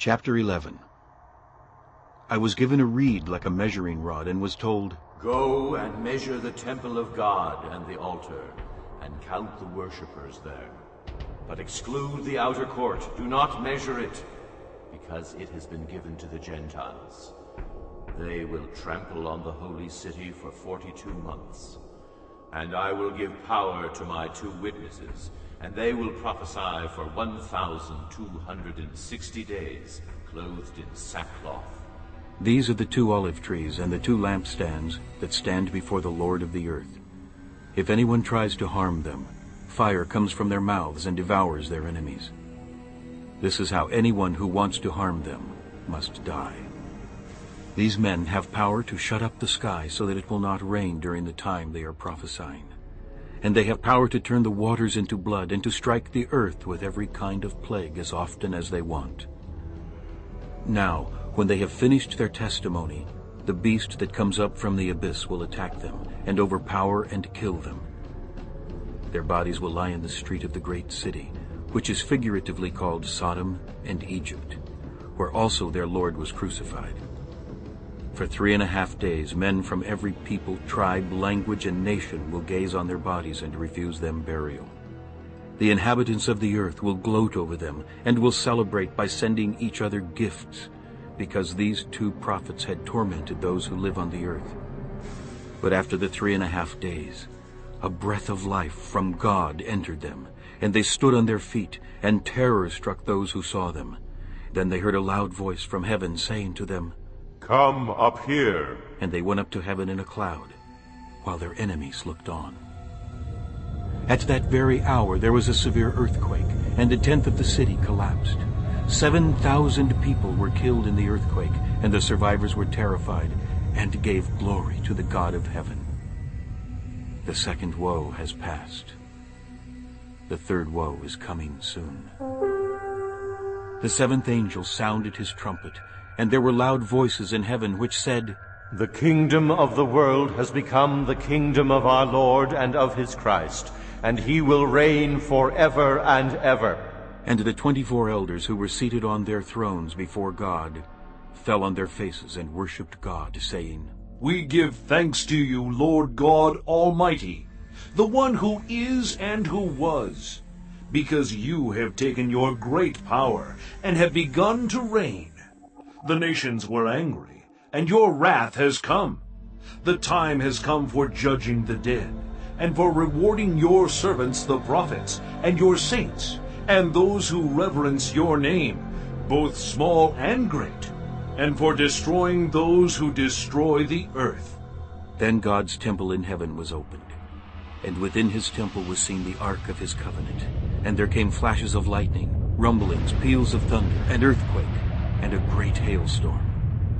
Chapter 11 I was given a reed like a measuring rod, and was told, Go and measure the temple of God and the altar, and count the worshippers there. But exclude the outer court, do not measure it, because it has been given to the Gentiles. They will trample on the holy city for forty-two months. And I will give power to my two witnesses, and they will prophesy for 1,260 days, clothed in sackcloth. These are the two olive trees and the two lampstands that stand before the Lord of the earth. If anyone tries to harm them, fire comes from their mouths and devours their enemies. This is how anyone who wants to harm them must die. These men have power to shut up the sky so that it will not rain during the time they are prophesying and they have power to turn the waters into blood and to strike the earth with every kind of plague as often as they want. Now, when they have finished their testimony, the beast that comes up from the abyss will attack them and overpower and kill them. Their bodies will lie in the street of the great city, which is figuratively called Sodom and Egypt, where also their Lord was crucified. For three and a half days, men from every people, tribe, language, and nation will gaze on their bodies and refuse them burial. The inhabitants of the earth will gloat over them and will celebrate by sending each other gifts, because these two prophets had tormented those who live on the earth. But after the three and a half days, a breath of life from God entered them, and they stood on their feet, and terror struck those who saw them. Then they heard a loud voice from heaven saying to them, Come up here. And they went up to heaven in a cloud, while their enemies looked on. At that very hour there was a severe earthquake, and a tenth of the city collapsed. Seven thousand people were killed in the earthquake, and the survivors were terrified, and gave glory to the God of heaven. The second woe has passed. The third woe is coming soon. The seventh angel sounded his trumpet, and there were loud voices in heaven which said, The kingdom of the world has become the kingdom of our Lord and of his Christ, and he will reign forever and ever. And the twenty-four elders who were seated on their thrones before God fell on their faces and worshipped God, saying, We give thanks to you, Lord God Almighty, the one who is and who was, because you have taken your great power and have begun to reign. The nations were angry, and your wrath has come. The time has come for judging the dead, and for rewarding your servants the prophets, and your saints, and those who reverence your name, both small and great, and for destroying those who destroy the earth. Then God's temple in heaven was opened, and within his temple was seen the ark of his covenant. And there came flashes of lightning, rumblings, peals of thunder, and earthquake, and a great hailstorm.